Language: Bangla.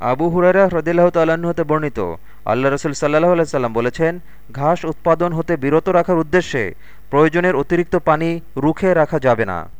আবু হুরারা হ্রদিল্লাহ তাল্লাহ্ন হতে বর্ণিত। আল্লাহ রসুল সাল্লাহ আলাইসাল্লাম বলেছেন, ঘাস উৎপাদন হতে বিরত রাখার উদ্দেশ্যে প্রয়োজনের অতিরিক্ত পানি রুখে রাখা যাবে না।